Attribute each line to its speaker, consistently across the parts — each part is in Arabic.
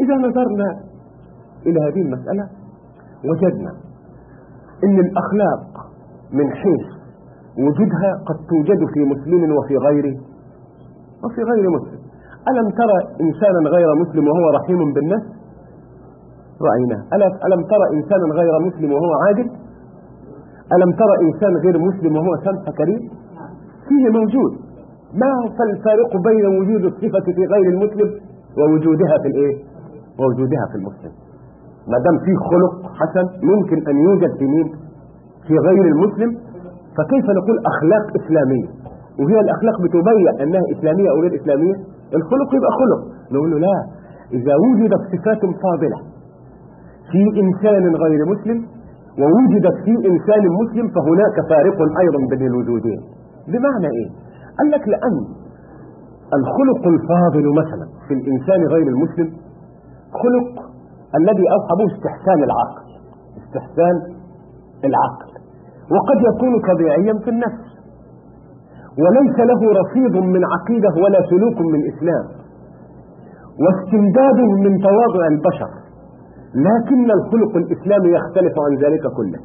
Speaker 1: إذا نظرنا إلى هذه المسألة وجدنا أن الأخلاق من حيث وجودها قد توجد في مسلم وفي غيره وفي غير مسلم. ألم ترى إنسانا غير مسلم وهو رحيم بالناس رأيناه. ألم ترى إنسانا غير مسلم وهو عادل ألم ترى إنسان غير مسلم وهو سمح كريم؟ فيه موجود. ما الفارق بين وجود الصفة في غير المسلم ووجودها في الإيه؟ ووجودها في المسلم ما دام فيه خلق حسن ممكن أن يوجد في مين في غير المسلم. فكيف نقول أخلاق إسلامية؟ وهي الأخلاق بتبين أنها إسلامية أو غير إسلامية؟ الخلق يبقى خلق. نقول له لا إذا وجدت صفات فاضلة في إنسان غير مسلم ووجدت في إنسان مسلم فهناك فارق أيضا بين الوجودين. بمعنى إيه؟ قال لك لأن الخلق الفاضل مثلا في الإنسان غير المسلم خلق الذي اوحى به استحسان العقل استحسان العقل. وقد يكون طبيعيا في النفس. وليس له رصيد من عقيدة ولا سلوك من إسلام. واستمداد من تواضع البشر. لكن الخلق الاسلامي يختلف عن ذلك كله.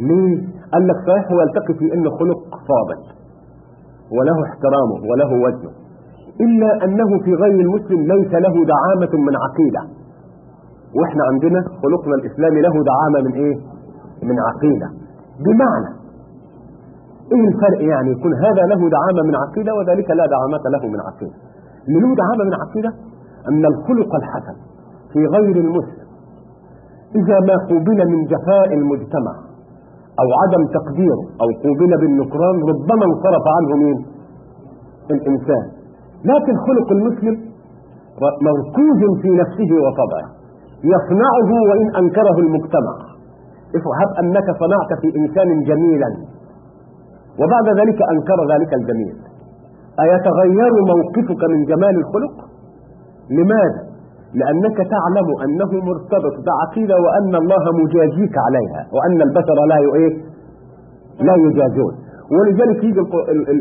Speaker 1: ليه؟ قال لك صحيح هو يلتقي في إنه خلق فاضل وله احترامه وله وزنه إلا أنه في غير المسلم ليس له دعامة من عقيدة. وإحنا عندنا خلقنا الإسلامي له دعامة من إيه؟ من عقيدة. بمعنى إيه الفرق يعني؟ يكون هذا له دعامة من عقيدة وذلك لا دعامة له من عقيدة. اللي له دعامة من عقيدة أن الخلق الحسن في غير المسلم إذا ما قوبل من جفاء المجتمع أو عدم تقديره أو قوبل بالنكران ربما انصرف عنه مين الإنسان. لكن خلق المسلم مركوز في نفسه وطبعه. يصنعه وإن أنكره المجتمع. افهب أنك صنعت في إنسان جميلا. وبعد ذلك أنكر ذلك الجميل. أيتغير موقفك من جمال الخلق؟ لماذا؟ لأنك تعلم أنه مرتبط بعقيدة وأن الله مجازيك عليها وأن البشر لا لا يجازون. ولذلك يجي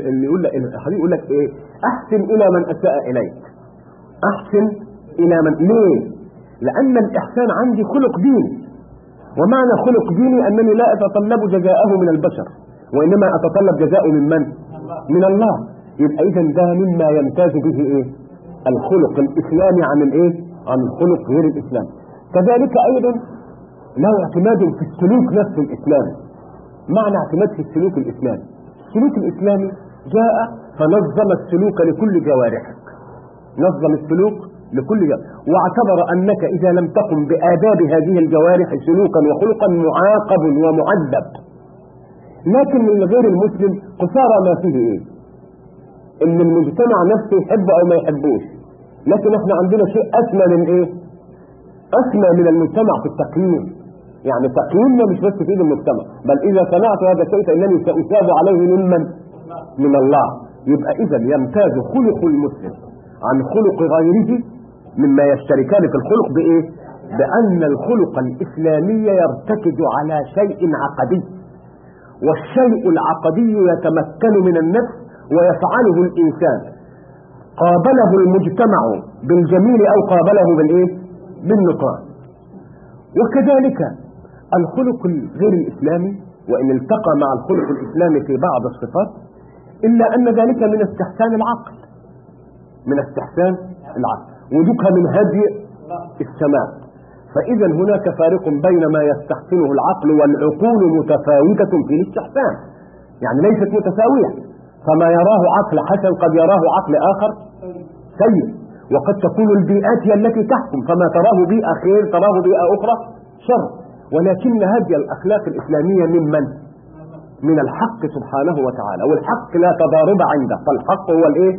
Speaker 1: اللي يقول لك يقول لك إيه؟ أحسن إلى من أساء إليك. أحسن إلى من ليه؟ لأن الإحسان عندي خلق ديني. ومعنى خلق ديني أنني لا أتطلب جزاءه من البشر وإنما أتطلب جزاءه من من؟ من الله. يبقى إذا ده مما يمتاز به إيه؟ الخلق. الاسلامي عن الإيه؟ عن الخلق غير الاسلامي كذلك أيضا له اعتماد في السلوك نفسه الاسلامي معنى اعتماد في السلوك الإسلامي. السلوك الإسلامي جاء فنظم السلوك لكل جوارحك. نظم السلوك لكل جوارح واعتبر أنك إذا لم تقم بآداب هذه الجوارح سلوكا وخلقا معاقب ومعذب. لكن للغير المسلم قصارى ما فيه إيه؟ إن المجتمع نفسه يحبه أو ما يحبوش. لكن إحنا عندنا شيء أسمى من إيه؟ أسمى من المجتمع في التقييم. يعني تقييمنا مش بس في إيد المجتمع بل إذا صنعت هذا الشيء فإنني ساثاب عليه ممن من؟ الله. يبقى اذا يمتاز خلق المسلم عن خلق غيره مما يشتركان في الخلق بإيه؟ بأن الخلق الإسلامي يرتكز على شيء عقدي والشيء العقدي يتمكن من النفس ويفعله الإنسان. قابله المجتمع بالجميل أو قابله بالإيه؟ بالنكران وكذلك الخلق الغير الإسلامي وإن التقى مع الخلق الإسلامي في بعض الصفات إلا أن ذلك من استحسان العقل من استحسان العقل. وذكر من هدي السماء. فإذا هناك فارق بين ما يستحسنه العقل والعقول متفاوتة في الاستحسان. يعني ليست متساوية. فما يراه عقل حسن قد يراه عقل آخر سيء. وقد تكون البيئات هي التي تحكم. فما تراه بيئة خير تراه بيئة أخرى شر. ولكن هدي الأخلاق الإسلامية ممن من؟ الحق سبحانه وتعالى والحق لا تضارب عنده فالحق هو الإيه؟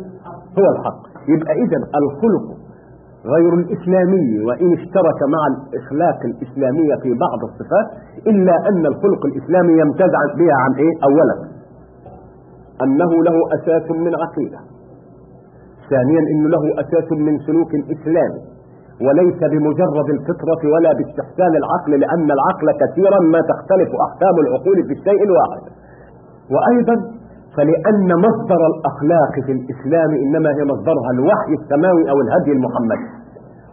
Speaker 1: هو الحق. يبقى اذا الخلق غير الإسلامي وإن اشترك مع الإخلاق الإسلامية في بعض الصفات إلا أن الخلق الإسلامي يمتاز بها عن إيه؟ اولا. أنه له أساس من عقيدة. ثانيا إنه له أساس من سلوك اسلامي وليس بمجرد الفطرة ولا باستحسان العقل لأن العقل كثيرا ما تختلف أحكام العقول في الشيء الواحد. وأيضا فلأن مصدر الأخلاق في الإسلام إنما هي مصدرها الوحي السماوي أو الهدي المحمدي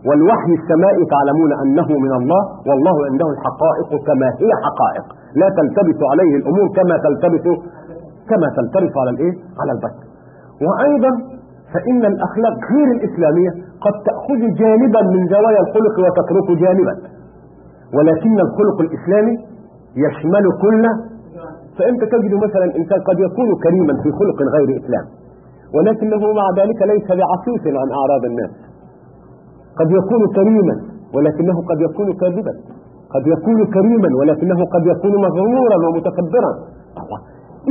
Speaker 1: والوحي السمائي تعلمون أنه من الله والله عنده الحقائق كما هي حقائق. لا تلتبس عليه الأمور كما تلتبس كما تلتبس على الإيه؟ على البشر. وأيضا فإن الأخلاق غير الإسلامية قد تأخذ جانبا من زوايا الخلق وتترك جانبا. ولكن الخلق الإسلامي يشمل كل فأنت تجد مثلا إنسان قد يكون كريما في خلق غير إسلام. ولكنه مع ذلك ليس بعصيص عن أعراض الناس. قد يكون كريما ولكنه قد يكون كاذبا. قد يكون كريما ولكنه قد يكون مغرورا ومتكبرا.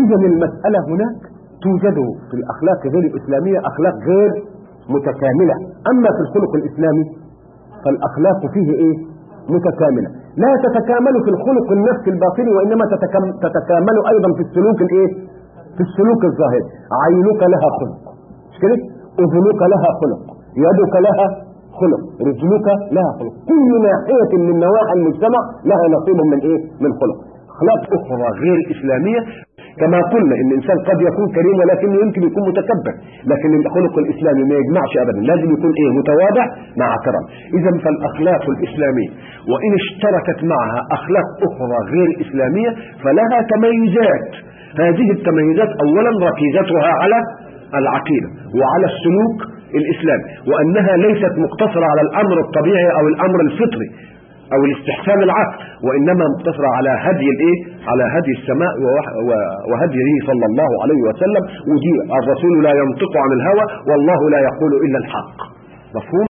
Speaker 1: إذا المسألة هناك توجد في الأخلاق غير الإسلامية أخلاق غير متكاملة. أما في الخلق الإسلامي فالأخلاق فيه إيه؟ متكاملة. لا تتكامل في الخلق النفسي الباطني وإنما تتكامل أيضا في السلوك الإيه؟ في السلوك الظاهري عينك لها خلق. مش كده؟ أذنك لها خلق. يدك لها خلق. رجلك لها خلق. كل ناحية من نواحي المجتمع لها نصيب من إيه؟ من خلق. أخلاق أخرى غير إسلامية كما قلنا إن الإنسان قد يكون كريم ولكنه يمكن يكون متكبر. لكن الخلق الإسلامي ما يجمعش ابدا. لازم يكون إيه؟ متواضع مع كرم اذا فالأخلاق الإسلامية وإن اشتركت معها أخلاق أخرى غير إسلامية فلها تميزات. هذه التميزات اولا ركيزتها على العقيدة وعلى السلوك الإسلامي وأنها ليست مقتصرة على الأمر الطبيعي أو الأمر الفطري. أو الاستحسان العقل وإنما مقتصرة على هدي الإيه؟ على هدي السماء وهديه صلى الله عليه وسلم ودي الرسول لا ينطق عن الهوى والله لا يقول إلا الحق. مفهوم؟